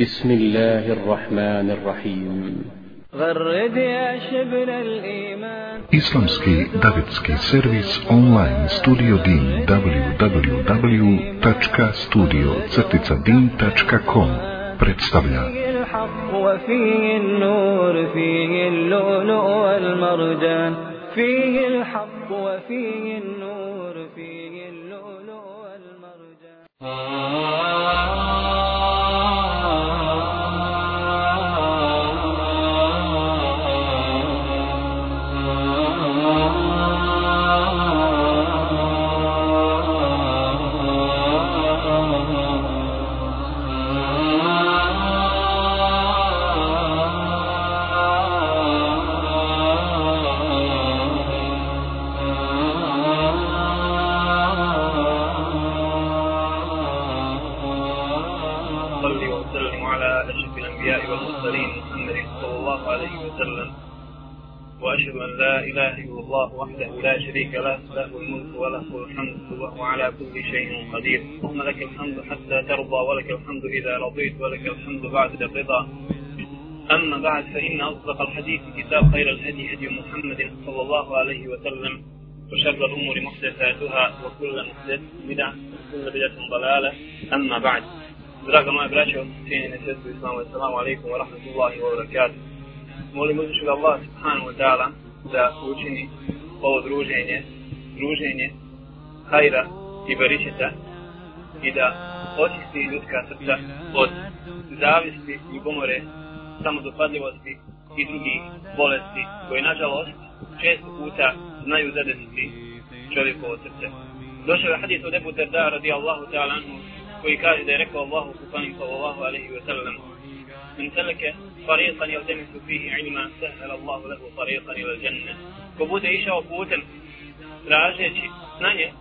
بسم الله الرحمن الرحيم. غرد يا شبل الإيمان. Islamski davetski servis online studio din www.studio-din.com فيه الحق وفيه النور فيه اللؤلؤ والمرجان. فيه الحق وفيه النور فيه اللؤلؤ والمرجان. لا إله إلا الله وحده لا شريك له له الملك وله الحمد وهو على كل شيء قدير. اللهم لك الحمد حتى ترضى ولك الحمد إذا رضيت ولك الحمد بعد الرضا. أما بعد فإن أصدق الحديث كتاب خير الهدي هدي محمد صلى الله عليه وسلم وشر الأمور محدثاتها وكل محدث بدعة وكل بدعة ضلالة. أما بعد Draga moja braćo, cijenjene sestri Islamu, assalamu alaikum wa rahmatullahi wa barakatuh. Molim uzvišeg Allah subhanahu wa ta'ala da učini ovo druženje, druženje hajra i beričeta i da očisti ljudska srca od zavisti, ljubomore, samodopadljivosti i drugih bolesti koje nažalost često puta znaju zadesiti čovjekovo srce. Došao je hadis od Ebu Darda radijallahu ta'ala anhu koji kaže da je rekao Allahu kupanim sallallahu alaihi wa sallam من سلك طريقا يلتمس فيه علما سهل الله له طريقا الى الجنه ko bude išao putem tražeći znanje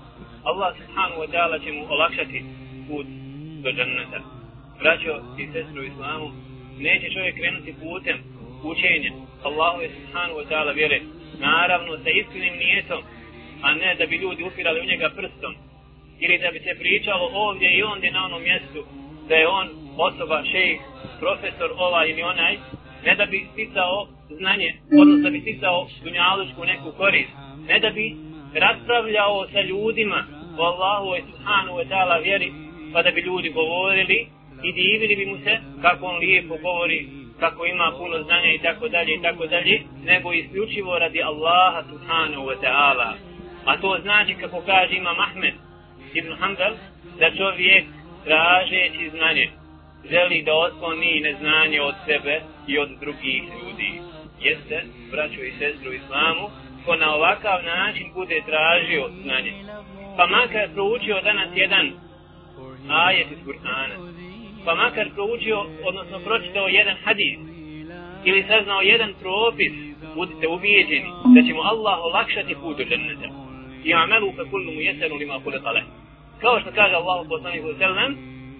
Allah subhanahu wa ta'ala će mu olakšati put do džanneta braćo i sestru u islamu neće čovjek krenuti putem učenja Allahu je subhanahu wa ta'ala vjere naravno sa iskrenim nijetom a ne da bi ljudi upirali u njega prstom ili da bi se pričalo ovdje i ondje na onom mjestu da je on osoba, šejh, profesor ova ili onaj, ne da bi sticao znanje, odnosno da bi sticao dunjalučku neku korist, ne da bi raspravljao sa ljudima o Allahu i Subhanu wa ta'ala vjeri, pa da bi ljudi govorili i divili bi mu se kako on lijepo govori, kako ima puno znanja i tako dalje i tako dalje, nego isključivo radi Allaha Subhanahu wa ta'ala. A to znači kako kaže Imam Ahmed, Ibn Hanbal, da čovjek tražeći znanje želi da otkloni neznanje od sebe i od drugih ljudi. Jeste, braćo i sestru u islamu, ko na ovakav način bude tražio znanje. Pa makar proučio danas jedan ajet iz Kur'ana, pa makar proučio, odnosno pročitao jedan hadis, ili saznao jedan propis, budite ubijeđeni da će mu Allah olakšati put do dženneta. I amelu fe kullu mu jesenu lima kulika leh kao što kaže Allah poslaniku sallam,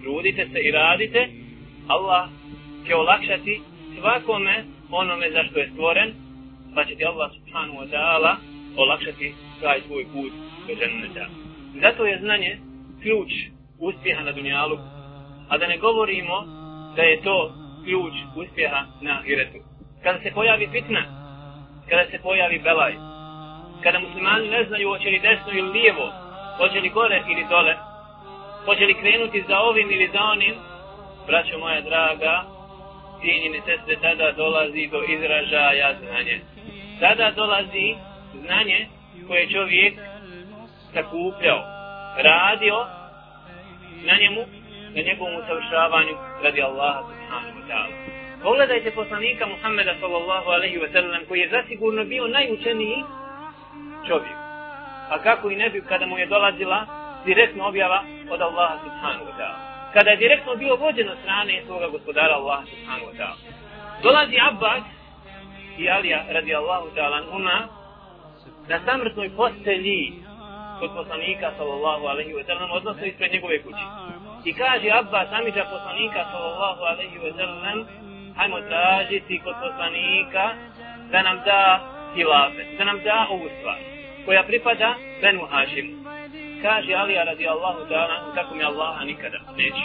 trudite se i radite, Allah će olakšati svakome onome za što je stvoren, pa će ti Allah subhanahu wa ta'ala olakšati taj svoj put do dženneta. Zato je znanje ključ uspjeha na dunjalu, a da ne govorimo da je to ključ uspjeha na ahiretu. Kada se pojavi fitna, kada se pojavi belaj, kada muslimani ne znaju hoće li desno ili lijevo, hoće li gore ili dole, hoće li krenuti za ovim ili za onim, braćo moja draga, cijenjene sestre, tada dolazi do izražaja znanje. Tada dolazi znanje koje čovjek sakupljao, radio na njemu, na njegovom usavršavanju radi Allaha subhanahu wa ta'ala. Pogledajte poslanika Muhammeda sallallahu alaihi wa sallam koji je zasigurno bio najučeniji čovjek a kako i ne bi kada mu je dolazila direktno objava od Allaha subhanahu wa ta'ala. Kada je direktno bio vođen od strane svoga gospodara Allaha subhanahu wa ta'ala. Dolazi Abbas i Alija radi Allahu ta'ala uma na samrtnoj postelji kod poslanika sallallahu alaihi wa sallam, odnosno ispred njegove kuće. I kaže Abbas, Amidža poslanika sallallahu alaihi wa sallam, hajmo tražiti kod poslanika da nam da hilafet, da nam da ovu stvar koja pripada Benu Hašimu. Kaže Alija radi Allahu ta'ala, tako mi Allaha nikada neće.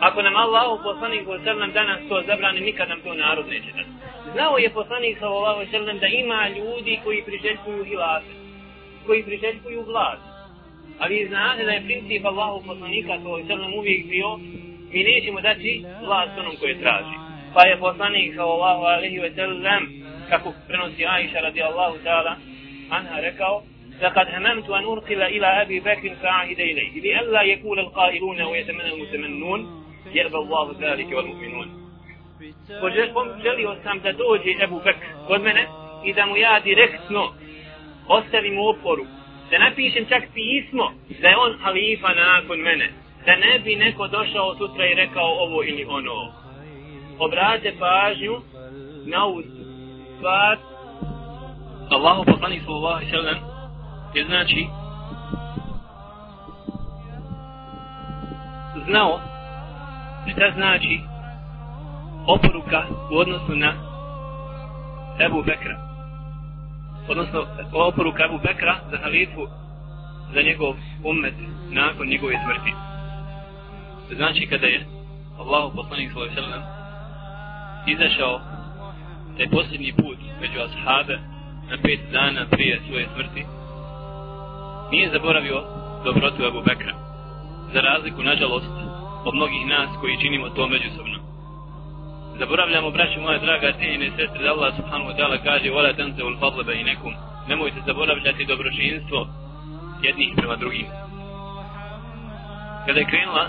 Ako nam Allah poslanik sallam danas to zabrani, nikad nam to narod neće dati. Znao je poslanik sallallahu sallam da ima ljudi koji priželjkuju hilate, koji priželjkuju vlast. A vi znate da je princip Allahu poslanika sallallahu sallam uvijek bio, mi nećemo dati vlast onom koje traži. Pa je poslanik sallallahu alaihi wa sallam, kako prenosi Aisha radi Allahu ta'ala, anha rekao, لقد هممت أن أنقل إلى أبي بكر فأعهد إليه لئلا يكون القائلون ويتمنى المتمنون. يأبى الله ذلك والمؤمنون. وجلكم جلي وسام تدوجي أبو بكر. ودمنا إذا ميا ديركتنو أستري موفورو da napišem čak pismo da je on halifa nakon mene. Da ne bi neko došao sutra i rekao إلي ili ono. Obrate pažnju na ovu stvar. Allahu poslani sallallahu alaihi sallam je znači znao šta znači oporuka u odnosu na Ebu Bekra. Odnosno oporuka Ebu Bekra za halifu za njegov umet nakon njegove smrti. Znači kada je Allahu poslanik sallallahu alejhi ve sellem izašao taj posljednji put među ashabe na pet dana prije svoje smrti nije zaboravio dobrotu Abu Bekra. Za razliku, nažalost, od mnogih nas koji činimo to međusobno. Zaboravljamo, braću moje draga, cijenine sestre, da Allah subhanahu wa ta'ala kaže Vala tanze ul i nekum. Nemojte zaboravljati dobročinstvo jednih prema drugim. Kada je krenula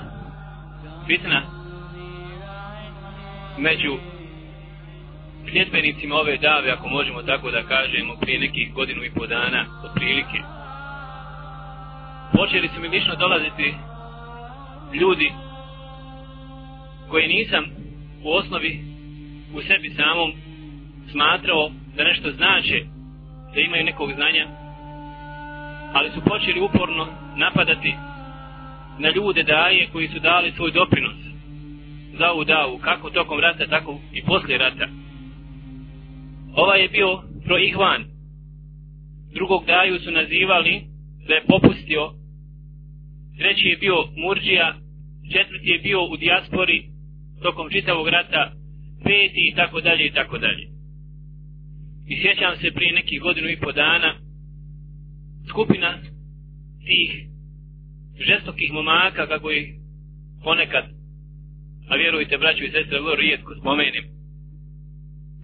fitna među sljedbenicima ove dave, ako možemo tako da kažemo, prije nekih godinu i po dana, prilike prilike, počeli su mi lično dolaziti ljudi koji nisam u osnovi u sebi samom smatrao da nešto znače, da imaju nekog znanja, ali su počeli uporno napadati na ljude daje koji su dali svoj doprinos za ovu davu, kako tokom rata, tako i poslije rata. Ovaj je bio proihvan. Drugog daju su nazivali da je popustio treći je bio Murđija, četvrti je bio u dijaspori tokom čitavog rata, peti i tako dalje i tako dalje. I sjećam se prije nekih godinu i po dana, skupina tih žestokih momaka, kako ih ponekad, a vjerujte braću i sestre, vrlo rijetko spomenim,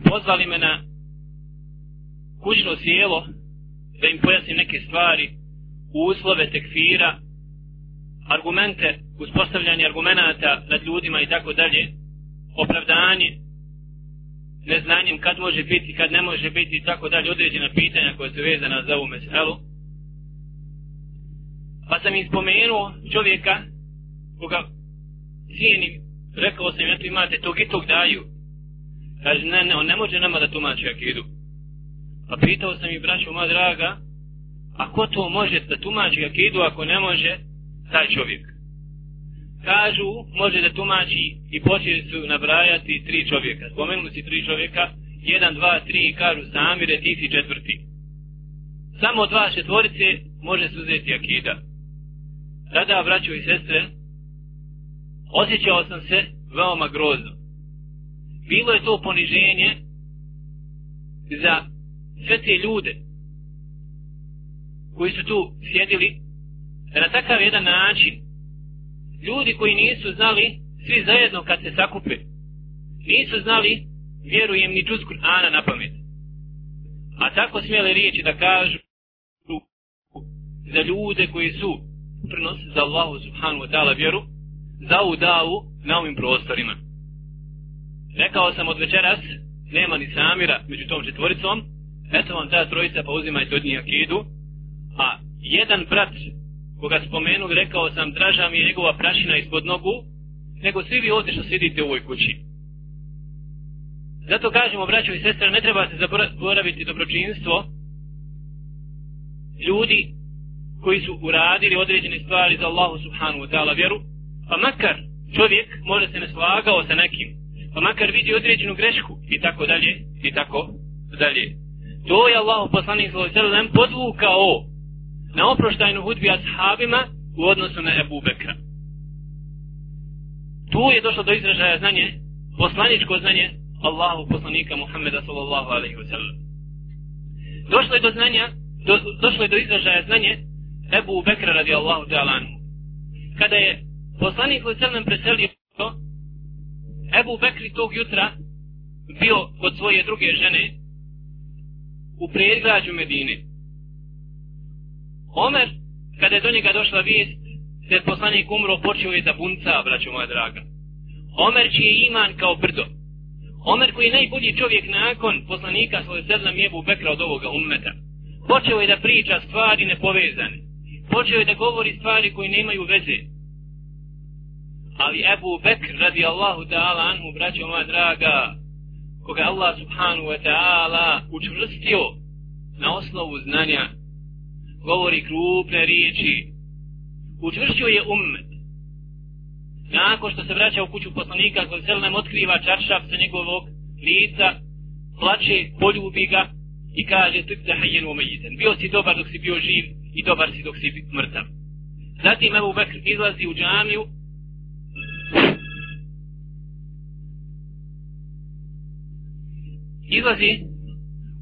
pozvali me na kućno sjelo da im pojasnim neke stvari, uslove tekfira, argumente, uspostavljanje argumenta nad ljudima i tako dalje, opravdanje, neznanjem kad može biti, kad ne može biti i tako dalje, određena pitanja koja su vezana za ovu meselu. Pa sam im spomenuo čovjeka koga cijenim, rekao sam, eto imate tog i tog daju. Kaže, ne, ne, on ne može nama da tumači akidu. Pa pitao sam i braću, moja draga, a ko to može da tumači akidu ako ne može taj čovjek. Kažu, može da tumači i počeli su nabrajati tri čovjeka. Spomenuli si tri čovjeka, jedan, dva, tri, kažu samire, ti si četvrti. Samo od vaše tvorice može se uzeti akida. Tada, braćo i sestre, osjećao sam se veoma grozno. Bilo je to poniženje za sve te ljude koji su tu sjedili na takav jedan način ljudi koji nisu znali svi zajedno kad se sakupe nisu znali vjerujem ni džuz Kur'ana na pamet. A tako smjeli riječi da kažu za ljude koji su prinos za Allahu subhanu wa ta'ala vjeru za ovu davu na ovim prostorima. Rekao sam od večeras nema ni samira među tom četvoricom eto vam ta trojica pa uzimajte od njih akidu a jedan brat koga spomenuli, rekao sam, draža mi je njegova prašina ispod nogu, nego svi vi ovdje što sjedite u ovoj kući. Zato kažemo, braćo i sestre, ne treba se zaboraviti dobročinstvo ljudi koji su uradili određene stvari za Allahu subhanahu wa ta'ala vjeru, pa makar čovjek može se ne slagao sa nekim, pa makar vidi određenu grešku i tako dalje, i tako dalje. To je Allahu poslanik sallallahu alejhi ve sellem podvukao na oproštajnu hudbi ashabima u odnosu na Ebu Bekra. tu je došlo do izražaja znanje, poslaničko znanje Allahu poslanika Muhammeda sallallahu alaihi wa sallam. Došlo je do znanja, do, došlo je do izražaja znanje Ebu Bekra radijallahu ta'ala anhu. Kada je poslanik sallallahu alaihi wa sallam preselio Ebu Bekri tog jutra bio kod svoje druge žene u predgrađu Medine. Omer, kada je do njega došla vijest, da je poslanik umro, počeo je da bunca, braćo moja draga. Omer čiji je iman kao brdo. Omer koji je najbolji čovjek nakon poslanika svoje sedlam jebu Bekra od ovoga ummeta. Počeo je da priča stvari nepovezane. Počeo je da govori stvari koji nemaju veze. Ali Ebu Bekr radi Allahu ta'ala anhu, braćo moja draga, koga Allah subhanahu wa ta'ala učvrstio na osnovu znanja, govori krupne riječi, Učvršio je ummet. Nakon što se vraća u kuću poslanika, koji se otkriva čaršav sa njegovog lica, plače, poljubi ga i kaže, tu da hajen umejiten. Bio si dobar dok si bio živ i dobar si dok si mrtav. Zatim Ebu Bekr izlazi u džamiju, izlazi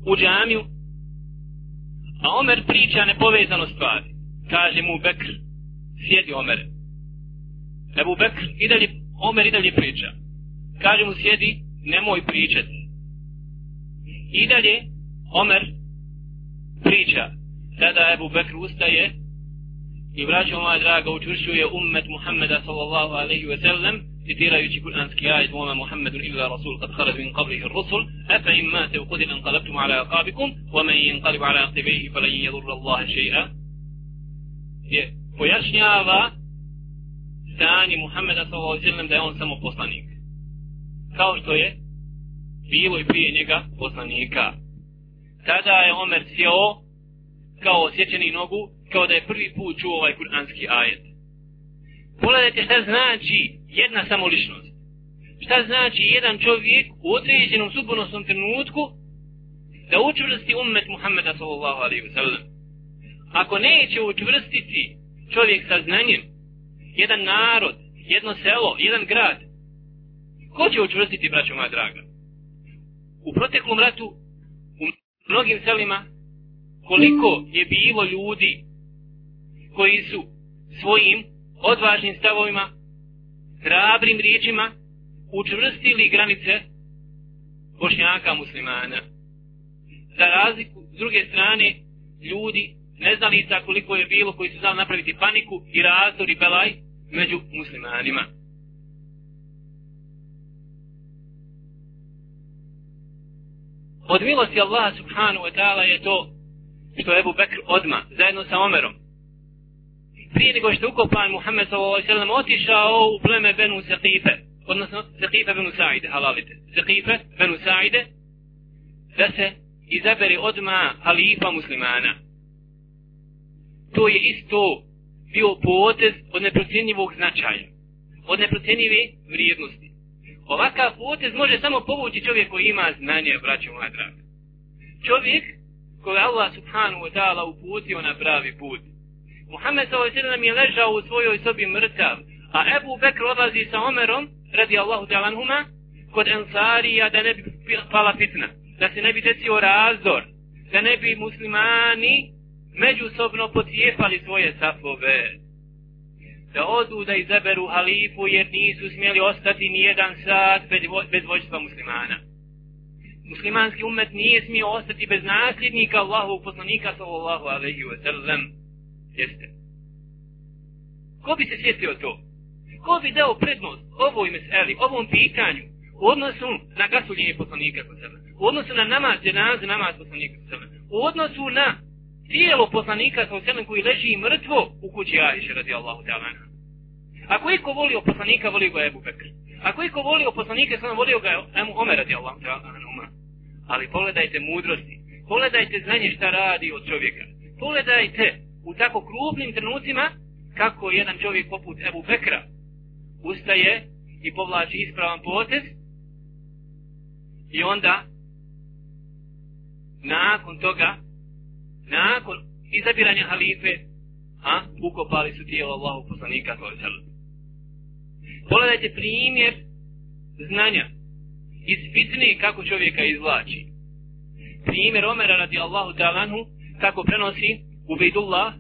u džamiju, a Omer priča nepovezano stvari. Kaže mu Bekr, sjedi Omer. Ebu Bekr, i dalje, Omer i dalje priča. Kaže mu sjedi, nemoj pričati. I dalje, Omer priča. Tada Ebu Bekr ustaje i vraća moja draga učvršuje ummet Muhammeda sallallahu alaihi wa sallam citirajući kuranski ajet Voma Muhammedun illa rasul kad kharad min qablihi rusul afa im mate u kudil anqalabtum ala aqabikum wa man yanqalib ala aqibaihi falan yadurra Allah shay'a. Je pojašnjava stanje Muhammeda sallallahu alaihi sallam da je on samo poslanik. Kao što je bilo i prije njega poslanika. Tada je Omer sjeo kao osjećeni nogu kao da je prvi put čuo ovaj kuranski ajet pogledajte šta znači jedna samoličnost. Šta znači jedan čovjek u određenom subonosnom trenutku da učvrsti ummet Muhammeda sallallahu alaihi wa sallam. Ako neće učvrstiti čovjek sa znanjem, jedan narod, jedno selo, jedan grad, ko će učvrstiti, braćo moja draga? U proteklom ratu, u mnogim selima, koliko je bilo ljudi koji su svojim odvažnim stavovima hrabrim riječima učvrstili granice bošnjaka muslimana. Za razliku s druge strane ljudi neznalica koliko je bilo koji su znali napraviti paniku i razdor i belaj među muslimanima. Od milosti Allaha subhanahu wa ta'ala je to što je Ebu Bekr odma zajedno sa Omerom prije nego što ukopan Muhammed s.a.v. otišao u pleme Benu Sekife, odnosno Sekife Benu Saide, halalite, Sekife Benu Saide, da se izabere odma halifa muslimana. To je isto bio potez od neprocjenjivog značaja, od neprocjenjive vrijednosti. Ovakav potez može samo povući čovjek koji ima znanje, braćo moja draga. Čovjek koji Allah subhanahu wa ta'ala uputio na pravi put. Muhammed s.a.v. je ležao u svojoj sobi mrtav, a Ebu Bekr odlazi sa Omerom, radi Allahu talanhuma, kod Ensarija da ne bi pala fitna, da se ne bi desio razdor, da ne bi muslimani međusobno pocijepali svoje safove, da odu da izaberu halifu jer nisu smjeli ostati nijedan sat bez vođstva muslimana. Muslimanski umet nije smio ostati bez nasljednika Allahovog poslanika sallallahu alaihi wa sallam jeste. Ko bi se sjetio to? Ko bi dao prednost ovoj meseli, ovom pitanju, u odnosu na gasuljenje poslanika kod sebe, u odnosu na namaz, dženaze namaz poslanika kod sebe, u odnosu na tijelo poslanika kod sebe koji leži mrtvo u kući Ajše radi Allahu ta'ala. Ako iko volio poslanika, volio ga Ebu Bekr. Ako iko volio poslanika, samo volio ga Emu Omer radi Allahu ta'ala. Ali pogledajte mudrosti, pogledajte znanje šta radi od čovjeka. Pogledajte u tako krupnim trenucima kako jedan čovjek poput Ebu Bekra ustaje i povlači ispravan potez i onda nakon toga nakon izabiranja halife a ukopali su tijelo Allahu poslanika Pogledajte primjer znanja iz fitne kako čovjeka izvlači. Primjer Omera radi Allahu talanhu kako prenosi Ubejdullah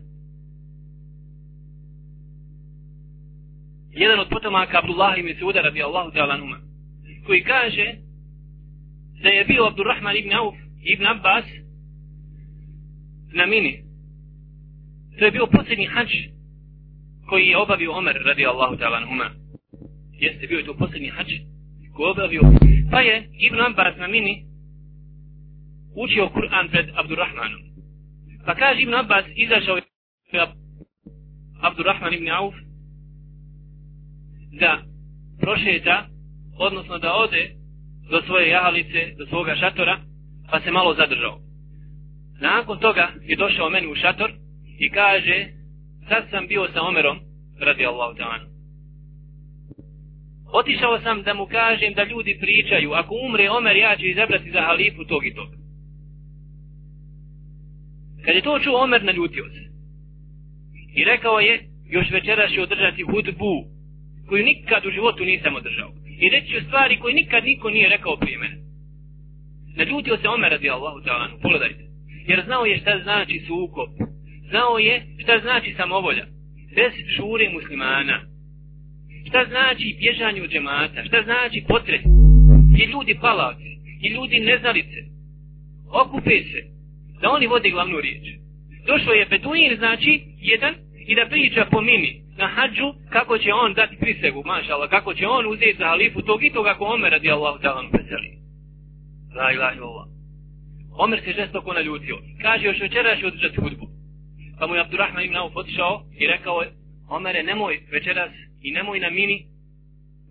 jedan od potomaka Abdullah ibn Suda radi Allahu numa, koji kaže da je bio Abdurrahman ibn Auf ibn Abbas na mini. To je bio posljednji hađ koji je obavio Omer radi Allahu numa. Jeste bio je to posljednji hađ koji je obavio. Pa je Ibn Abbas na mini učio Kur'an pred Abdurrahmanom. Pa kaže Ibn Abbas, izašao je Abdurrahman ibn Auf da prošeta, odnosno da ode do svoje jahalice, do svoga šatora, pa se malo zadržao. Nakon toga je došao meni u šator i kaže, sad sam bio sa Omerom, radi Allahu ta'ala. Otišao sam da mu kažem da ljudi pričaju, ako umre Omer, ja ću izabrati za halifu tog i tog. Kad je to čuo Omer, naljutio se. I rekao je, još večeras ću održati hudbu, koju nikad u životu nisam održao. I reći ću stvari koje nikad niko nije rekao prije mene. Naljutio se Omer radi Allahu ta'ala, pogledajte. Jer znao je šta znači sukop. Znao je šta znači samovolja. Bez šure muslimana. Šta znači bježanje od džemata. Šta znači potres. I ljudi palavci. I ljudi neznalice. Okupe se da oni vode glavnu riječ. Došao je Beduin, znači, jedan, i da priča po mini na hađu kako će on dati prisegu, mašala, kako će on uzeti za halifu tog i tog ako Omer radi Allah vam preseli. La ilaha illallah. Omer se žestoko naljutio. Kaže, još večera je održati hudbu. Pa mu je Abdurrahman ibn Auf otišao i rekao je, Omere, nemoj večeras i nemoj na mini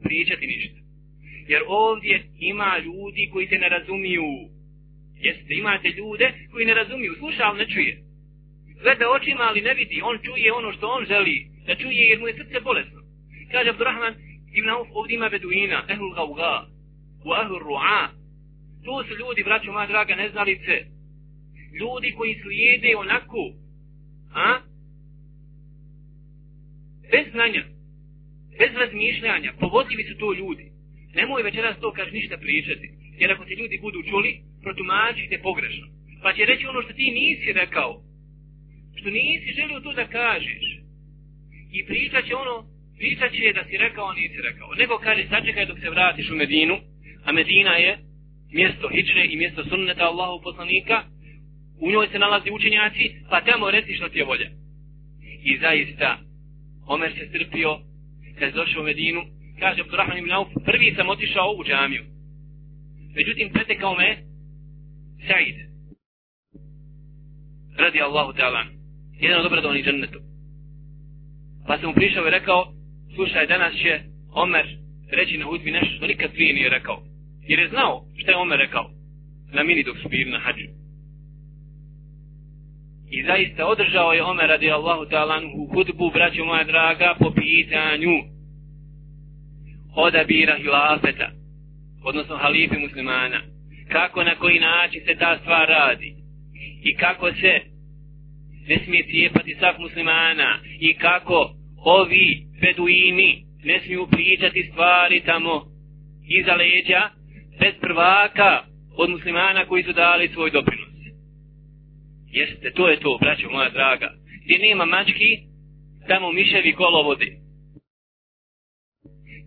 pričati ništa. Jer ovdje ima ljudi koji te ne razumiju. Jeste, imate ljude koji ne razumiju, sluša, ali ne čuje. Gleda očima, ali ne vidi, on čuje ono što on želi, da čuje jer mu je srce bolesno. Kaže Abdurrahman, Ibn Auf, ovdje ima beduina, ehlul gauga, u ehlul ru'a. To su ljudi, braćo moja draga, neznalice. Ljudi koji slijede onako, a? Bez znanja, bez razmišljanja, povodljivi su to ljudi. Nemoj večeras to kaži ništa pričati. Jer ako se ljudi budu čuli, protumačite pogrešno. Pa će reći ono što ti nisi rekao. Što nisi želio to da kažeš. I pričat će ono, pričat će da si rekao, a nisi rekao. Nego kaže, sačekaj dok se vratiš u Medinu, a Medina je mjesto hičre i mjesto sunneta Allahu poslanika, u njoj se nalazi učenjaci, pa tamo reci što ti je volja. I zaista, Omer se strpio, kad je došao u Medinu, kaže Abdurrahman ibn Auf, prvi sam otišao u džamiju. Međutim, pretekao me Said. Radi Allahu ta'ala. Jedan od obradovani džennetu. Pa sam mu prišao i rekao, slušaj, danas će Omer reći na hudbi nešto što nikad prije nije rekao. Jer je znao što je Omer rekao na mini dok su bili na hađu. I zaista održao je Omer radi Allahu ta'ala u hudbu, braću moja draga, po pitanju odabira hilafeta odnosno halife muslimana, kako na koji način se ta stvar radi i kako se ne smije cijepati svak muslimana i kako ovi beduini ne smiju pričati stvari tamo iza leđa bez prvaka od muslimana koji su dali svoj doprinos. Jeste, to je to, braćo moja draga. Gdje nema mački, tamo miševi kolovode.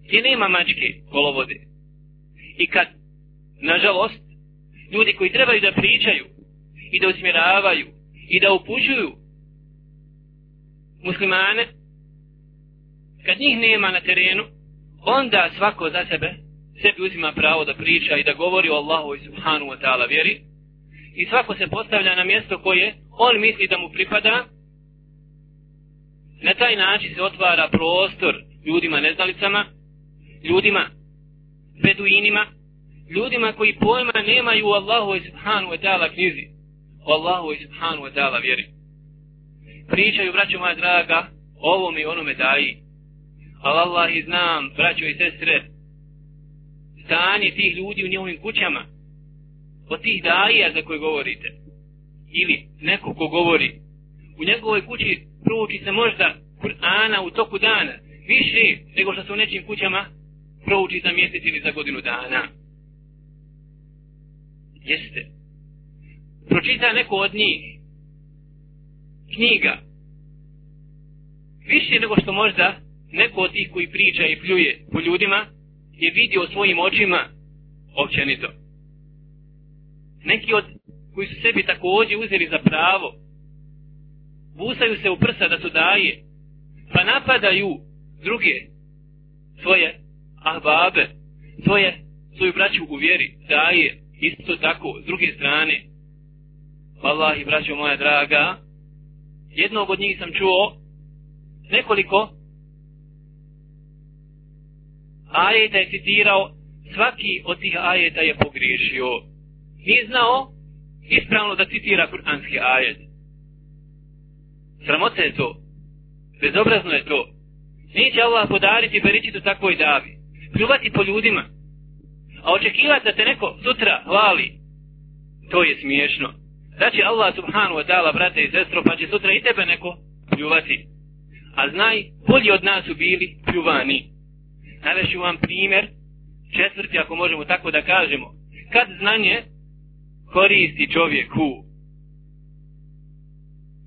Gdje nema mačke, kolovode i kad, nažalost, ljudi koji trebaju da pričaju i da usmjeravaju i da upućuju muslimane, kad njih nema na terenu, onda svako za sebe sebi uzima pravo da priča i da govori o Allahu i subhanu wa ta'ala vjeri. I svako se postavlja na mjesto koje on misli da mu pripada. Na taj način se otvara prostor ljudima neznalicama ljudima beduinima, ljudima koji pojma nemaju u Allahu i subhanu wa ta'ala knjizi, u Allahu i subhanu wa ta'ala vjeri. Pričaju, braćo moja draga, ovom i onome daji. Ali Allah i znam, braćo i sestre, stanje tih ljudi u njihovim kućama, od tih daija za koje govorite, ili neko ko govori, u njegovoj kući prouči se možda Kur'ana u toku dana, više nego što se u nečim kućama prouči za mjesec ili za godinu dana. Jeste. Pročita neko od njih knjiga više nego što možda neko od tih koji priča i pljuje po ljudima je vidio svojim očima općenito. Neki od koji su sebi također uzeli za pravo busaju se u prsa da su daje pa napadaju druge svoje ahbabe. Svoje svoju braću u vjeri daje isto tako s druge strane. Wallahi, braćo moja draga jednog od njih sam čuo nekoliko ajeta je citirao svaki od tih ajeta je pogriješio. Nije znao ispravno da citira kuranski ajet. Sramota je to bezobrazno je to. Neće Allah podariti beričitu takvoj davi pljuvati po ljudima a očekivati da te neko sutra hvali to je smiješno. Da će Allah subhanu wa ta'ala brate i sestro pa će sutra i tebe neko pljuvati. A znaj bolji od nas su bili pljuvani. Navešu vam primjer četvrti ako možemo tako da kažemo. Kad znanje koristi čovjeku?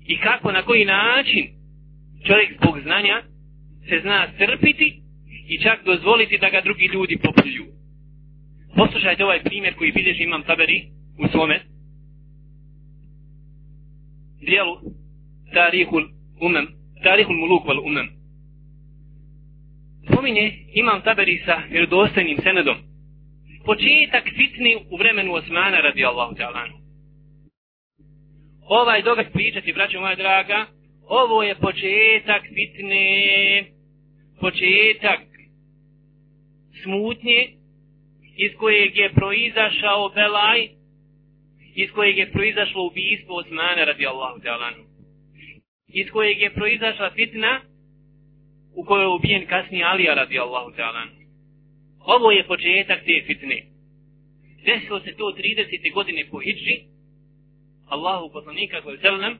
I kako na koji način? Čovjek zbog znanja se zna strpiti i čak dozvoliti da ga drugi ljudi popljuju. Poslušajte ovaj primjer koji bilježi imam taberi u svome dijelu Tarihul Umem, Tarihul Muluk val Umem. Spominje imam taberi sa vjerodostojnim senedom. Početak fitni u vremenu Osmana radi Allahu ta'ala ovaj događaj pričati, braćo moja draga, ovo je početak fitne, početak smutnje, iz kojeg je proizašao belaj, iz kojeg je proizašlo ubijstvo Osmana radi Allahu Tealanu. Iz kojeg je proizašla fitna, u kojoj je ubijen kasnije Alija radi Allahu Ovo je početak te fitne. Desilo se to 30. godine po Hidži, Allahu poslanika koji sallam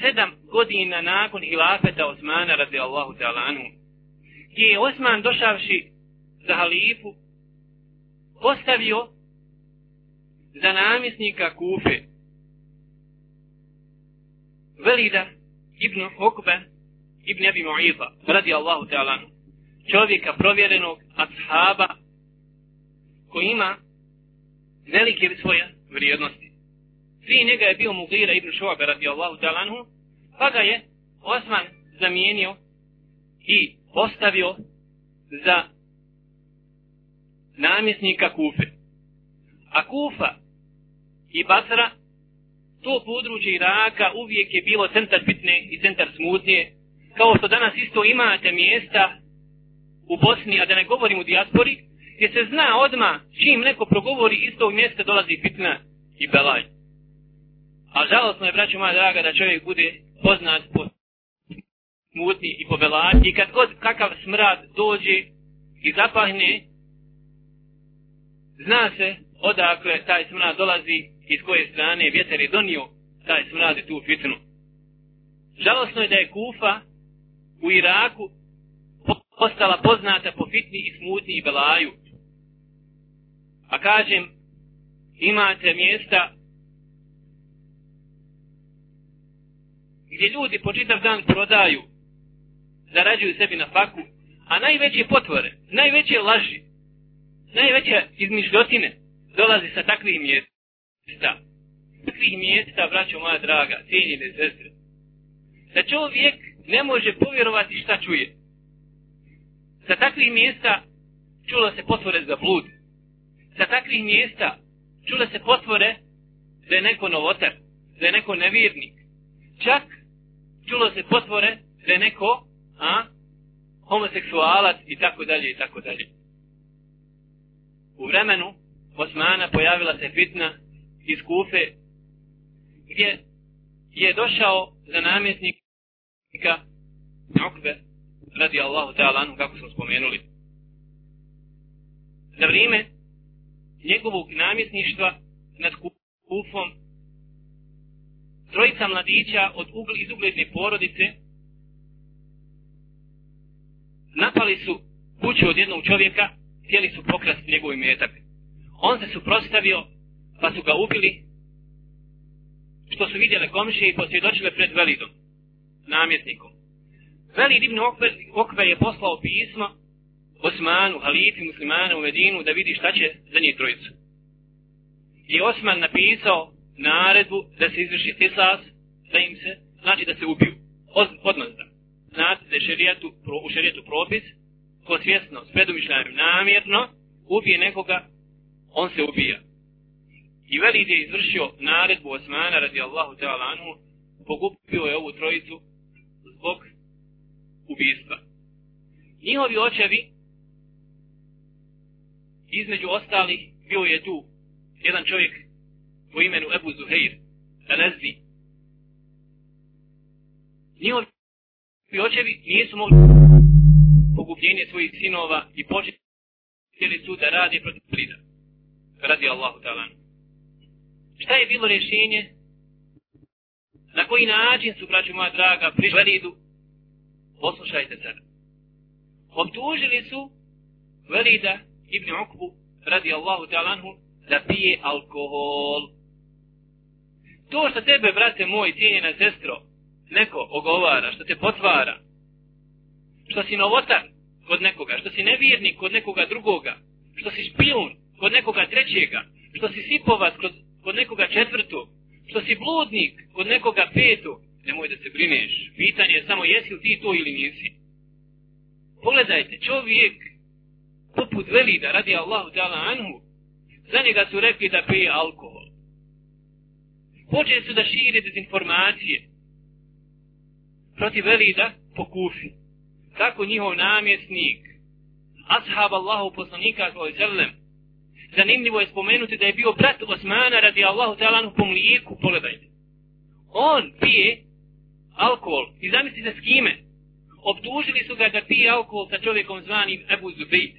sedam godina nakon hilafeta Osmana radi Allahu ta'ala gdje je Osman došavši za halifu postavio za namjesnika Kufe. Velida ibn Okbe ibn Abi Mu'iza radi Allahu ta'ala čovjeka provjerenog ashaba koji ima velike svoje vrijednosti. Prije njega je bio Mugira ibn Šuabe radijallahu ta'ala pa ga je Osman zamijenio i postavio za namjesnika Kufe. A Kufa i Basra, to područje Iraka uvijek je bilo centar fitne i centar smutnje, kao što danas isto imate mjesta u Bosni, a da ne govorim u dijaspori, gdje se zna odma čim neko progovori iz tog mjesta dolazi fitna i belaj. A žalostno je, braću moja draga, da čovjek bude poznat po smutni i po belati. I kad god kakav smrad dođe i zapahne, zna se odakle taj smrad dolazi, iz koje strane vjetar je donio taj smrad i tu fitnu. Žalosno je da je Kufa u Iraku postala poznata po fitni i smutni i belaju. A kažem, imate mjesta gdje ljudi po čitav dan prodaju, zarađuju sebi na faku, a najveće potvore, najveće laži, najveće izmišljotine dolazi sa takvih mjesta. Takvih mjesta, braćo moja draga, cijenjene sestre. Da čovjek ne može povjerovati šta čuje. Sa takvih mjesta čula se potvore za blud. Sa takvih mjesta čula se potvore da je neko novotar, da je neko nevjernik. Čak čulo se potvore da je neko a, homoseksualac i tako dalje i tako dalje. U vremenu Osmana pojavila se fitna iz Kufe gdje je došao za namjesnika Ukbe radi Allahu ta'ala kako smo spomenuli. Za vrijeme njegovog namjesništva nad Kufom trojica mladića od ugl iz ugledne porodice napali su kuću od jednog čovjeka, htjeli su pokrasti njegov imetak. On se suprostavio, pa su ga ubili, što su vidjeli komšije i posvjedočile pred Velidom, namjesnikom. Velid ibn Okve, Okber je poslao pismo Osmanu, halifi muslimana u Medinu da vidi šta će za njih trojicu. I Osman napisao naredbu da se izvrši tisas, da im se, znači da se ubiju. Odmah da. Znate da je šerijetu, u šerijetu propis, ko svjesno, s namjerno, ubije nekoga, on se ubija. I Velid je izvršio naredbu Osmana radi Allahu ta'ala anhu, pogubio je ovu trojicu zbog ubijstva. Njihovi očevi, između ostalih, bio je tu jedan čovjek po imenu Ebu Zuhair, Elezdi. Njihovi očevi nisu mogli pogubljenje svojih sinova i počeli su da radi protiv Blida. Radi Allahu ta'ala. Šta je bilo rješenje? Na koji način su, braći moja draga, prišli Velidu? Poslušajte sada. Obtužili su Velida ibn Ukbu, radi Allahu ta'lanhu, da pije alkohol. To što tebe, brate moj, cijenjena sestro, neko ogovara, što te potvara, što si novotar kod nekoga, što si nevjernik kod nekoga drugoga, što si špijun kod nekoga trećega, što si sipovac kod, kod nekoga četvrtog, što si bludnik kod nekoga petog, nemoj da se brineš. Pitanje je samo jesi li ti to ili nisi. Pogledajte, čovjek poput velida radi Allahu ta'ala anhu, za njega su rekli da pije alkohol. Počeli su da šire dezinformacije protiv velida po kufi. Kako njihov namjesnik, ashab Allahu poslanika sallam, zanimljivo je spomenuti da je bio brat Osmana radi Allahu ta'ala po mlijeku, pogledajte. On pije alkohol i zamislite s kime? Obdužili su ga da pije alkohol sa čovjekom zvanim Ebu Zubejd,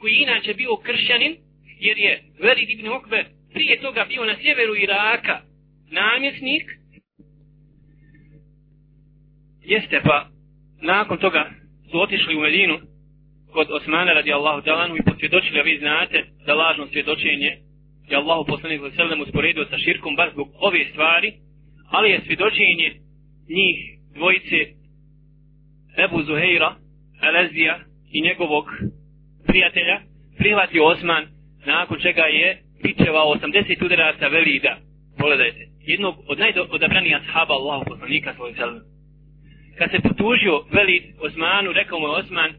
koji inače bio kršćanin, jer je Velid ibn Okbe prije toga bio na sjeveru Iraka namjesnik. Jeste pa, nakon toga su otišli u Medinu kod Osmana radi Allahu talanu i posvjedočili, a vi znate da lažno svjedočenje je Allahu poslanik za selem usporedio sa širkom baš zbog ove stvari, ali je svjedočenje njih dvojice Ebu Zuhejra, Elezija i njegovog prijatelja prihvatio Osman nakon čega je pičevao 80 udaraca velida. Pogledajte, jednog od najodabranija sahaba Allahu poslanika svoj zelom. Kad se potužio veli Osmanu, rekao mu Osman,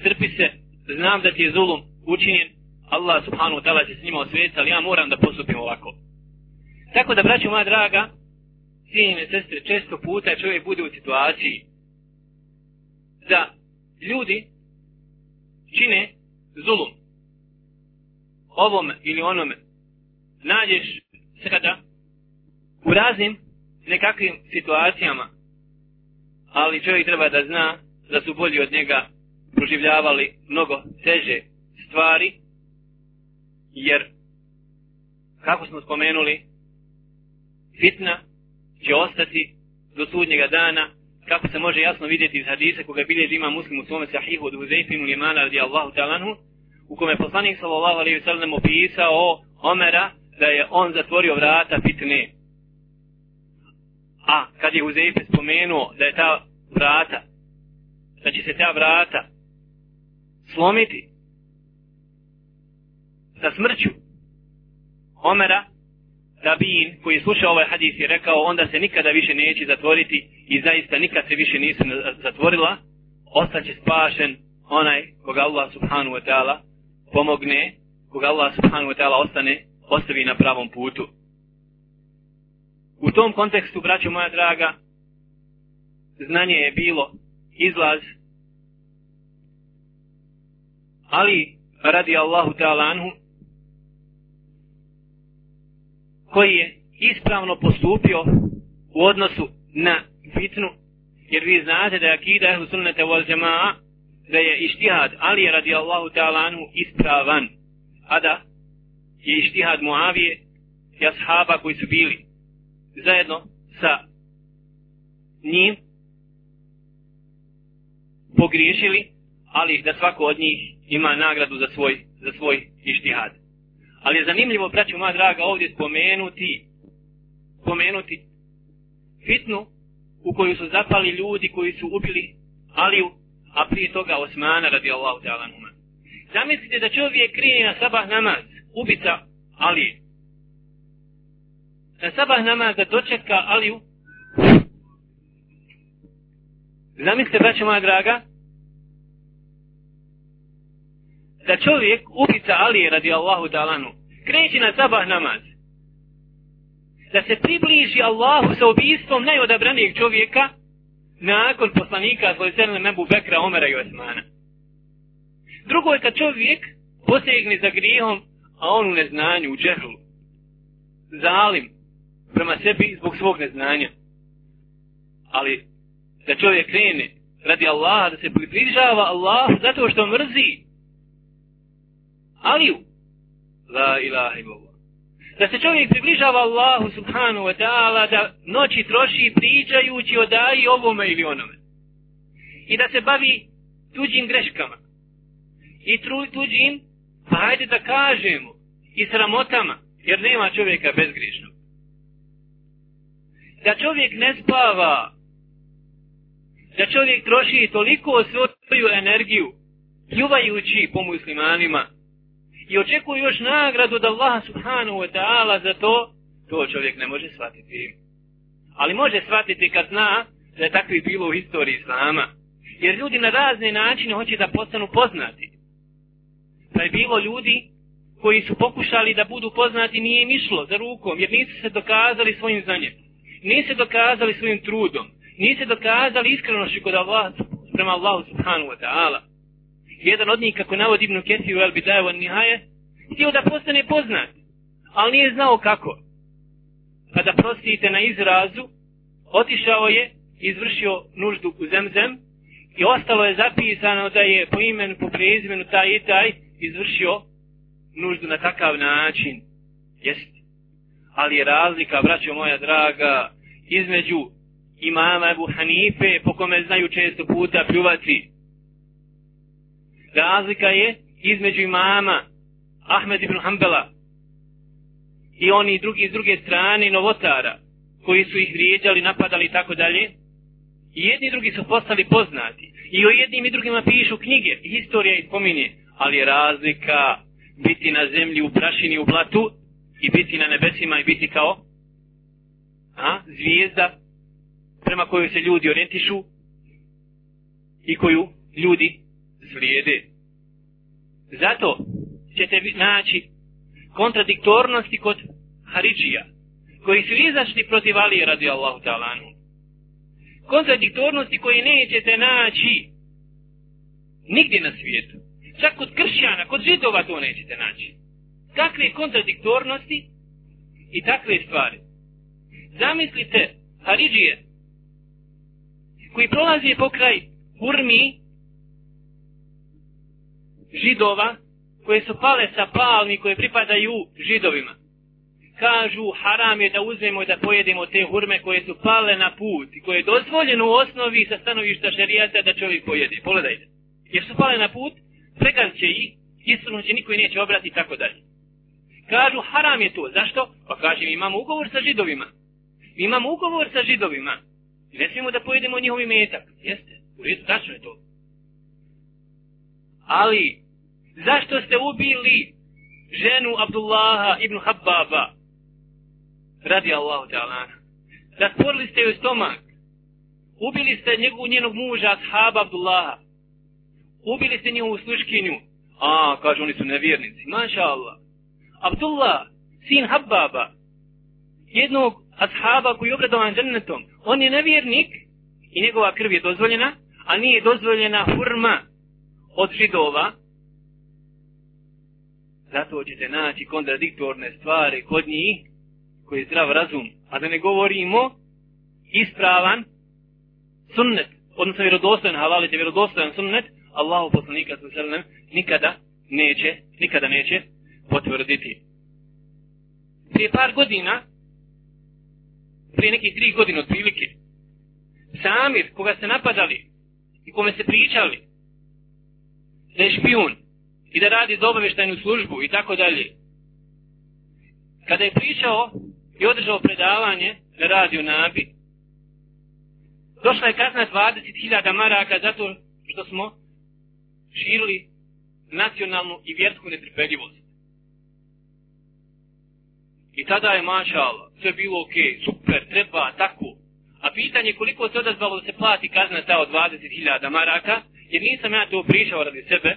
strpi se, znam da ti je zulum učinjen, Allah subhanahu wa ta'ala će s njima osvijeti, ali ja moram da postupim ovako. Tako da, braću moja draga, cijenjene sestre, često puta čovjek bude u situaciji da ljudi čine zulum ovom ili onome. Nađeš se kada u raznim nekakvim situacijama, ali čovjek treba da zna da su bolji od njega proživljavali mnogo teže stvari, jer kako smo spomenuli, fitna će ostati do sudnjega dana, kako se može jasno vidjeti iz hadisa koga bilje ima muslim u svome sahihu od Huzeyfinu Limana radi Allahu talanhu, u kome poslanik sallallahu alaihi sallam opisao Omera da je on zatvorio vrata fitne. A kad je Huzeyfe spomenuo da je ta vrata, da će se ta vrata slomiti sa smrću Omera, Rabin koji je slušao ovaj hadis je rekao onda se nikada više neće zatvoriti i zaista nikad se više nisu zatvorila. Ostaće spašen onaj koga Allah subhanahu wa ta'ala pomogne koga Allah subhanahu wa ta'ala ostane ostavi na pravom putu u tom kontekstu braćo moja draga znanje je bilo izlaz ali radi Allahu ta'ala anhu koji je ispravno postupio u odnosu na fitnu, jer vi znate da je akida ehlu sunnete wal jamaa, da je ištihad Ali je radi Allahu ta'ala anhu ispravan, a da je ištihad Muavije i ashaba koji su bili zajedno sa njim pogriješili, ali da svako od njih ima nagradu za svoj, za svoj ištihad. Ali je zanimljivo, braću moja draga, ovdje spomenuti, spomenuti fitnu u koju su zapali ljudi koji su ubili Aliju, a prije toga Osmana radi Allahu ta'ala numa. Zamislite da čovjek krije na sabah namaz, ubica Alije. Na sabah namaz da dočeka Aliju. Zamislite, braću moja draga, da čovjek ubica Alije radi Allahu talanu kreći na sabah namaz da se približi Allahu sa ubistvom najodabranijeg čovjeka nakon poslanika svoj sredne nebu Bekra, Omera i Osmana. Drugo je kad čovjek posegne za grijehom, a on u neznanju, u džehlu, zalim prema sebi zbog svog neznanja. Ali da čovjek krene radi Allaha, da se približava Allahu zato što mrzi Aliju. La ilaha illallah. Da se čovjek približava Allahu subhanahu wa ta'ala, da noći troši pričajući o daji ovome ili onome. I da se bavi tuđim greškama. I tru, tuđim, pa hajde da kažemo, i sramotama, jer nema čovjeka bezgrišnog. Da čovjek ne spava, da čovjek troši toliko svoju energiju, ljubajući po muslimanima, i očekuju još nagradu od Allaha subhanahu wa ta'ala za to, to čovjek ne može shvatiti. Ali može shvatiti kad zna da je takvi bilo u historiji Islama. Jer ljudi na razne načine hoće da postanu poznati. Pa je bilo ljudi koji su pokušali da budu poznati nije im išlo za rukom, jer nisu se dokazali svojim znanjem niste dokazali svojim trudom. niste dokazali iskrenošću kod Allah, prema Allahu subhanahu wa ta'ala jedan od njih, kako navodi Ibnu Kesir El El Bidajevo Nihaje, htio da postane poznat, ali nije znao kako. Pa Kada prostite na izrazu, otišao je, izvršio nuždu u zemzem i ostalo je zapisano da je po imenu, po prezimenu taj i taj izvršio nuždu na takav način. Jeste. Ali je razlika, braćo moja draga, između imama Ebu Hanife, po kome znaju često puta pljuvati, razlika je između imama Ahmed ibn Hanbala i oni drugi s druge strane novotara koji su ih vrijeđali, napadali i tako dalje. I jedni i drugi su postali poznati. I o jednim i drugima pišu knjige, historija ih pominje. Ali je razlika biti na zemlji u prašini u blatu i biti na nebesima i biti kao a, zvijezda prema kojoj se ljudi orijentišu i koju ljudi slijede. Zato ćete naći kontradiktornosti kod Haridžija, koji su izašli protiv Alije radi Allahu ta'alanu. Kontradiktornosti koje nećete naći nigdje na svijetu. Čak kod kršćana, kod židova to nećete naći. Takve kontradiktornosti i takve stvari. Zamislite Haridžije koji prolazi pokraj Urmi židova koje su pale sa palmi koje pripadaju židovima. Kažu haram je da uzmemo i da pojedemo te hurme koje su pale na put i koje je dozvoljeno u osnovi sa stanovišta šarijata da čovjek pojede. Pogledajte. Jer su pale na put, pregaz će ih, istinu će niko i neće obrati i tako dalje. Kažu haram je to. Zašto? Pa kažem imamo ugovor sa židovima. Mi imamo ugovor sa židovima. Ne smijemo da pojedemo njihov imetak. Jeste. U redu, tačno je to. Ali, zašto ste ubili ženu Abdullaha ibn Habbaba? Radi Allahu ta'ala. Zatvorili ste joj stomak. Ubili ste njegu, njenog muža, ashaba Abdullaha. Ubili ste njegovu sluškinju. A, kažu, oni su nevjernici. Maša Allah. Abdullah, sin Habbaba, jednog ashaba koji je obradovan džennetom, on je nevjernik i njegova krv je dozvoljena, a nije dozvoljena hurma od židova, zato ćete naći kontradiktorne stvari kod njih, koji je zdrav razum, a da ne govorimo ispravan sunnet, odnosno vjerodostojan, halalite vjerodostojan sunnet, Allahu poslanika sa selem nikada neće, nikada neće potvrditi. Prije par godina, prije nekih tri godine otprilike, Samir, koga ste napadali i kome ste pričali, da je špijun i da radi za obavještajnu službu i tako dalje. Kada je pričao i održao predavanje na radiju Nabi, došla je kazna 20.000 maraka zato što smo širili nacionalnu i vjersku netrpeljivost. I tada je mašala, sve bilo ok, super, treba, tako. A pitanje koliko se odazvalo da se plati kazna ta od 20.000 maraka, jer nisam ja to pričao radi sebe,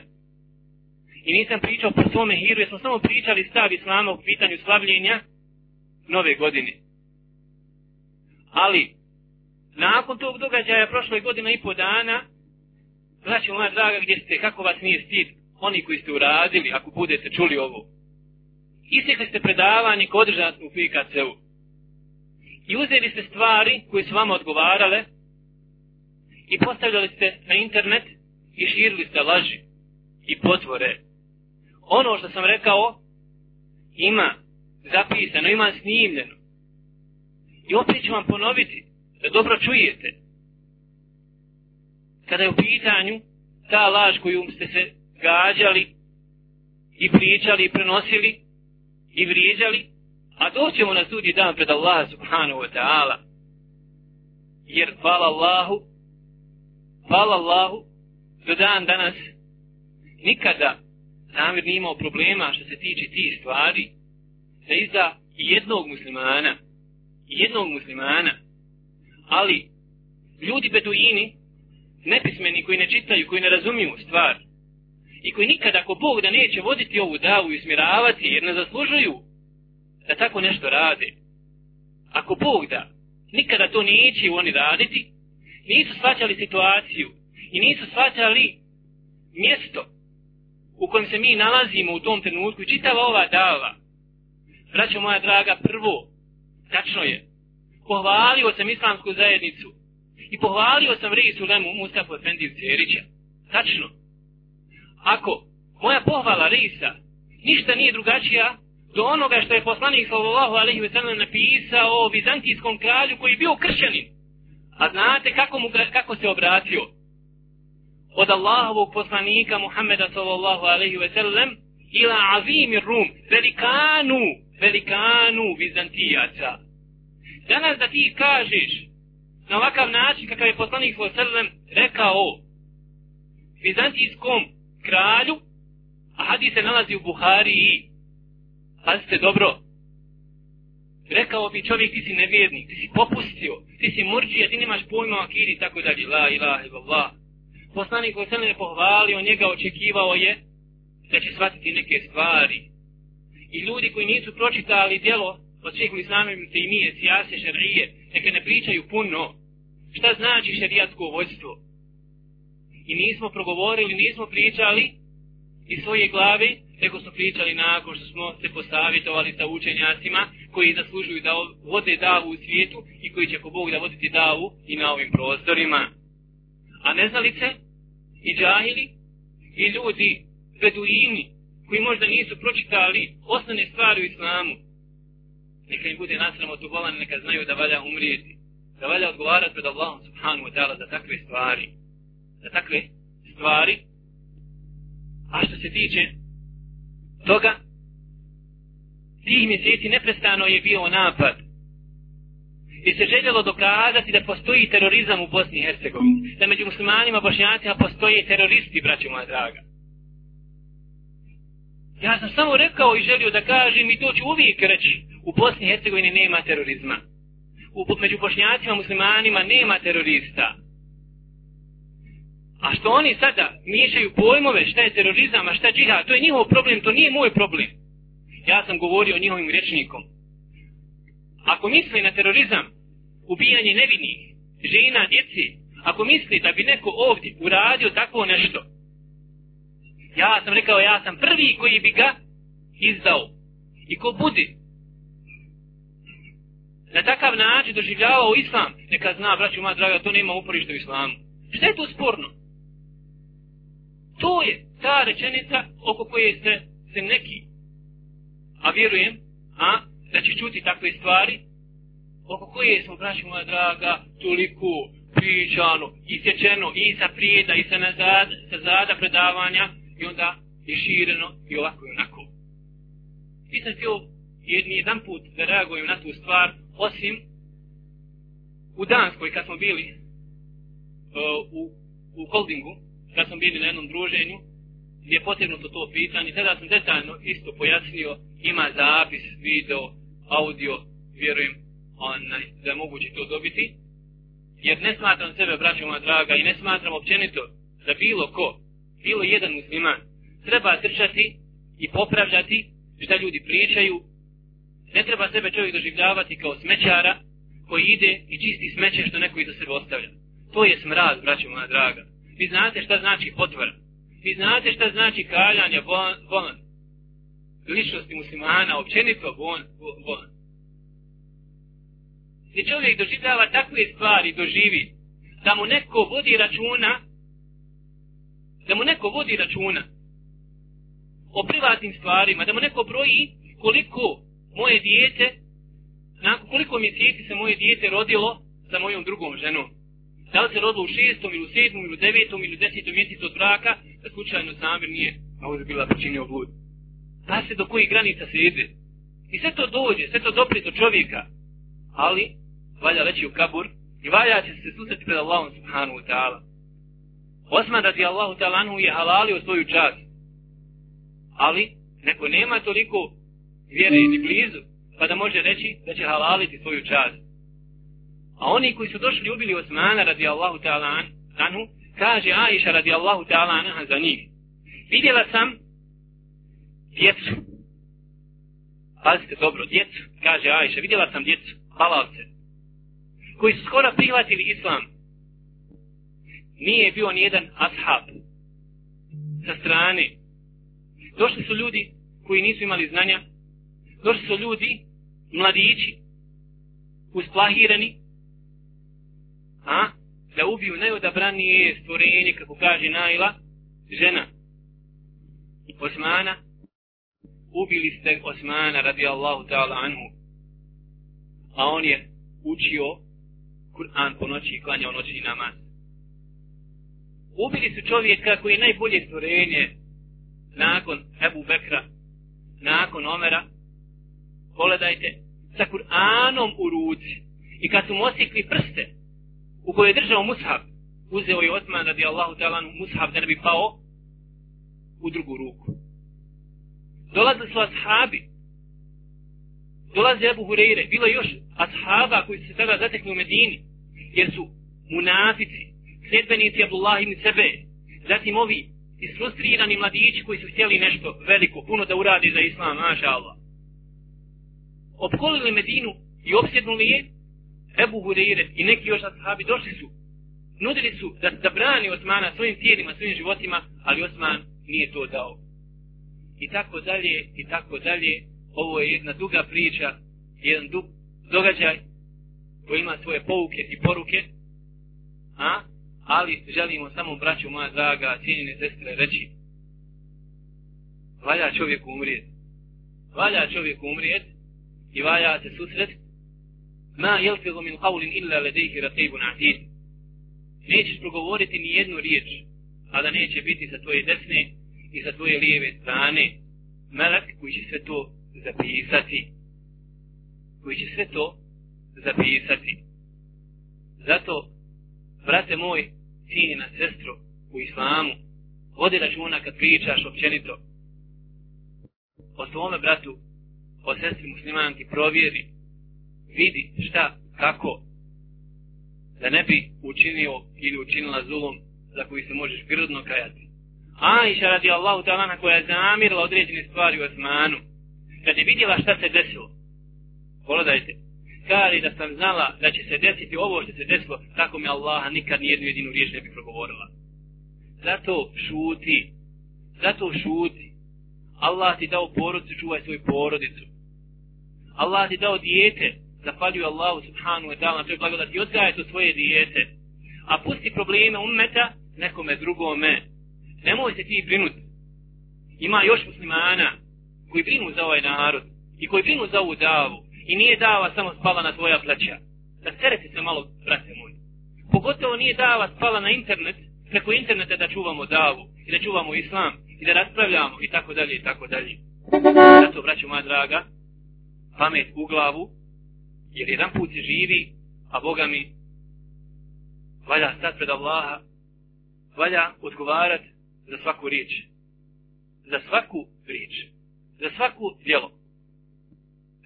i nisam pričao po svome hiru, jer smo samo pričali stav islama u pitanju slavljenja nove godine. Ali, nakon tog događaja prošle godine i po dana, znači moja draga, gdje ste, kako vas nije stid, oni koji ste uradili, ako budete čuli ovo, Istekli ste predavanje kod održati u PKC-u. I uzeli ste stvari koje su vama odgovarale i postavljali ste na internet i širili ste laži i potvore. Ono što sam rekao ima zapisano, ima snimljeno. I opet ću vam ponoviti da dobro čujete. Kada je u pitanju ta laž koju ste se gađali i pričali i prenosili i vrijeđali, a doćemo na sudi dan pred Allaha subhanahu wa ta'ala. Jer hvala Allahu, hvala Allahu, do dan danas nikada Samir nije imao problema što se tiče tih stvari, da izda jednog muslimana, jednog muslimana, ali ljudi beduini, nepismeni koji ne čitaju, koji ne razumiju stvar, i koji nikad ako Bog da neće voditi ovu davu i smiravati jer ne zaslužuju da tako nešto rade. Ako Bog da, nikada to neće oni raditi, nisu shvaćali situaciju i nisu shvaćali mjesto u kojem se mi nalazimo u tom trenutku i čitava ova dava. Braćo moja draga, prvo, tačno je, pohvalio sam islamsku zajednicu i pohvalio sam Risu Lemu Mustafa Efendiju Cerića. Tačno ako moja pohvala Risa ništa nije drugačija do onoga što je poslanik sallallahu alejhi ve sellem napisao o vizantijskom kralju koji je bio kršćanin. A znate kako mu kako se obratio? Od Allahovog poslanika Muhameda sallallahu alejhi ve sellem ila azim rum, velikanu, velikanu vizantijaca. Danas da ti kažeš na ovakav način kakav je poslanik sallallahu alejhi ve sellem rekao vizantijskom kralju, a hadis se nalazi u Buhari i pazite dobro, rekao bi čovjek ti si nevjernik, ti si popustio, ti si murđija, ti nemaš pojma o akiri i tako dalje, la ilaha illallah. Poslanik koji se ne pohvalio, njega očekivao je da će shvatiti neke stvari. I ljudi koji nisu pročitali djelo od šehu islamim te imije, sijase, šarije, neke ne pričaju puno. Šta znači šarijatsko vojstvo? I nismo progovorili, nismo pričali iz svoje glave, nego smo pričali nakon što smo se posavjetovali sa učenjacima koji zaslužuju da vode davu u svijetu i koji će po Bog da voditi davu i na ovim prostorima. A neznalice i džahili i ljudi beduini koji možda nisu pročitali osnovne stvari u islamu, neka im bude nasramo tu neka znaju da valja umrijeti, da valja odgovarati pred Allahom subhanu wa ta'ala za takve stvari za takve stvari. A što se tiče toga, tih mjeseci neprestano je bio napad i se željelo dokazati da postoji terorizam u Bosni i Hercegovini. Da među muslimanima bošnjacima postoje teroristi, braćo moja draga. Ja sam samo rekao i želio da kažem i to ću uvijek reći. U Bosni i Hercegovini nema terorizma. U, među bošnjacima muslimanima nema terorista. A što oni sada miješaju pojmove šta je terorizam, a šta džihad, to je njihov problem, to nije moj problem. Ja sam govorio o njihovim rečnikom. Ako misli na terorizam, ubijanje nevinih, žena, djeci, ako misli da bi neko ovdje uradio takvo nešto, ja sam rekao, ja sam prvi koji bi ga izdao. I ko budi na takav način doživljavao islam, neka zna, braću moja draga, to nema uporište u islamu. Šta je to sporno? To je ta rečenica oko koje se, se neki, a vjerujem, a, da će čuti takve stvari, oko koje smo, braći moja draga, toliko pričano, isječeno i sa prijeda i sa, nazad, sa zada predavanja, i onda je šireno i ovako i onako. Nisam htio jedni jedan put da reagujem na tu stvar, osim u Danskoj kad smo bili uh, u, u holdingu, kad smo bili na jednom druženju, gdje je potrebno to, to pitanje, tada sam detaljno isto pojasnio, ima zapis, video, audio, vjerujem onaj, da je moguće to dobiti, jer ne smatram sebe, braćo moja draga, i ne smatram općenito da bilo ko, bilo jedan musliman, treba trčati i popravljati šta ljudi pričaju, ne treba sebe čovjek doživljavati kao smećara koji ide i čisti smeće što neko iza sebe ostavlja. To je smrad, braćo moja draga. Vi znate šta znači potvora. Vi znate šta znači kaljanje bolan, von. ličnosti muslimana, općenito bolan, von. Gdje čovjek doživljava takve stvari, doživi, da mu neko vodi računa, da mu neko vodi računa o privatnim stvarima, da mu neko broji koliko moje dijete, nakon koliko mjeseci se moje dijete rodilo sa mojom drugom ženom. Da li se rodilo u šestom ili u sedmom ili u devetom ili u desetom mjesecu od braka, da slučajno samir nije, a ovdje bila počinio blud. Da se do kojih granica se ide. I sve to dođe, sve to dopri do čovjeka. Ali, valja reći u kabur, i valja će se susreti pred Allahom subhanahu wa ta'ala. Osman radi Allahu ta'ala anhu je halalio svoju čast. Ali, neko nema toliko vjere ni blizu, pa da može reći da će halaliti svoju čast. A oni koji su došli ubili Osmana radi Allahu ta'ala anhu, kaže Aisha radi Allahu ta'ala anha za njih. Vidjela sam djecu. Pazite dobro, djecu, kaže Aisha, vidjela sam djecu, balavce, koji su skoro prihvatili islam. Nije bio nijedan ashab sa strane. Došli su ljudi koji nisu imali znanja, došli su ljudi, mladići, usplahirani, a, da ubiju najodabranije stvorenje, kako kaže Najla, žena. Osmana, ubili ste Osmana radi Allahu ta'ala anhu. A on je učio Kur'an po noći i klanjao noći namaz. Ubili su čovjeka koji je najbolje stvorenje nakon Ebu Bekra, nakon Omera, pogledajte, sa Kur'anom u ruci. I kad su mu osikli prste, u kojoj je držao mushab, uzeo je Osman radi Allahu ta'ala mushab da ne bi pao u drugu ruku. Dolazili su ashabi, dolaze Ebu Hureyre, bilo je još ashaba koji su se tada zatekli u Medini, jer su munafici, sljedbenici Abdullah ibn Sebe, zatim ovi isfrustrirani mladići koji su htjeli nešto veliko, puno da uradi za islam, maša Allah. Opkolili Medinu i opsjednuli je, Ebu Hureyre i neki još ashabi došli su, nudili su da, da brani Osmana svojim tijelima, svojim životima, ali Osman nije to dao. I tako dalje, i tako dalje, ovo je jedna duga priča, jedan dug događaj koji ima svoje pouke i poruke, a? ali želimo samo braću moja draga, cijenjene sestre, reći, valja čovjek umrijeti. Valja čovjek umrijeti, i valja se susret ma jelfizu min qavlin illa ledejhi rakibun atid. Nećeš progovoriti ni jednu riječ a da neće biti sa tvoje desne i sa tvoje lijeve strane. Melek koji će sve to zapisati. Koji će sve to zapisati. Zato brate moj cijena sestro u islamu vodi računa kad pričaš općenito o svome bratu o sestri muslimanki provjeri, vidi šta, kako, da ne bi učinio ili učinila zulom za koji se možeš grdno kajati. Aisha radi Allahu talana koja je zamirila određene stvari u Osmanu, kad je vidjela šta se desilo, pogledajte, kari da sam znala da će se desiti ovo što se desilo, tako mi Allaha nikad nijednu jedinu riječ ne bi progovorila. Zato šuti, zato šuti. Allah ti dao porodicu, čuvaj svoju porodicu. Allah ti dao dijete, zahvaljuju Allahu subhanu wa ta'ala na toj blagodati, odgaje to svoje dijete. A pusti probleme ummeta nekome drugome. Nemoj se ti brinuti. Ima još muslimana koji brinu za ovaj narod i koji brinu za ovu davu. I nije dava samo spala na tvoja plaća. Da sereti se malo, brate moj. Pogotovo nije dava spala na internet, preko interneta da čuvamo davu i da čuvamo islam. i da raspravljamo i tako dalje i tako dalje. Zato, braću moja draga, pamet u glavu, jer jedan put se živi, a Boga mi valja stat pred Allaha, valja odgovarat za svaku riječ. Za svaku riječ. Za svaku djelo.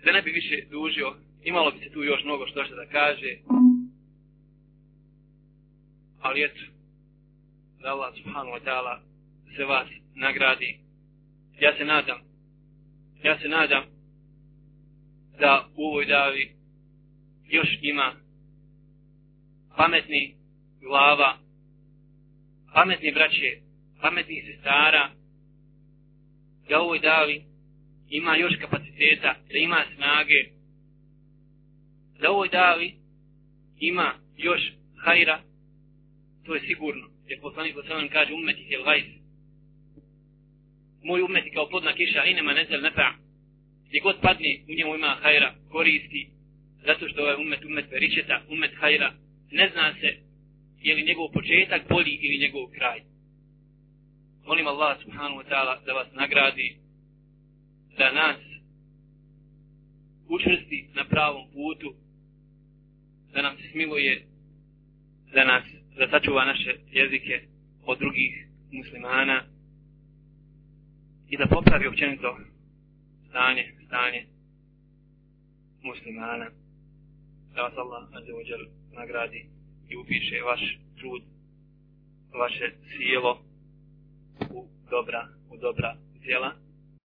Da ne bi više dužio, imalo bi se tu još mnogo što što da kaže. Ali eto, da Allah subhanahu wa ta'ala se vas nagradi. Ja se nadam, ja se nadam da u ovoj davi još ima pametni glava, pametni braće, pametni sestara, da ovoj davi ima još kapaciteta, da ima snage, da ovoj davi ima još hajra, to je sigurno. Jer poslanik sa sallam kaže ummeti hel gajs. Moj ummeti kao plodna kiša, inema nezel nefa. Pa. Gdje god padne, u njemu ima hajra, koristi, zato što ovaj ummet, ummet veričeta, ummet hajra, ne zna se je li njegov početak bolji ili njegov kraj. Molim Allah subhanahu wa ta'ala da vas nagradi, da nas učvrsti na pravom putu, da nam se smiluje, da nas da sačuva naše jezike od drugih muslimana i da popravi općenito stanje, stanje muslimana. Da vas Allah azzawajal nagradi i upiše vaš trud, vaše sjelo u dobra, u dobra djela.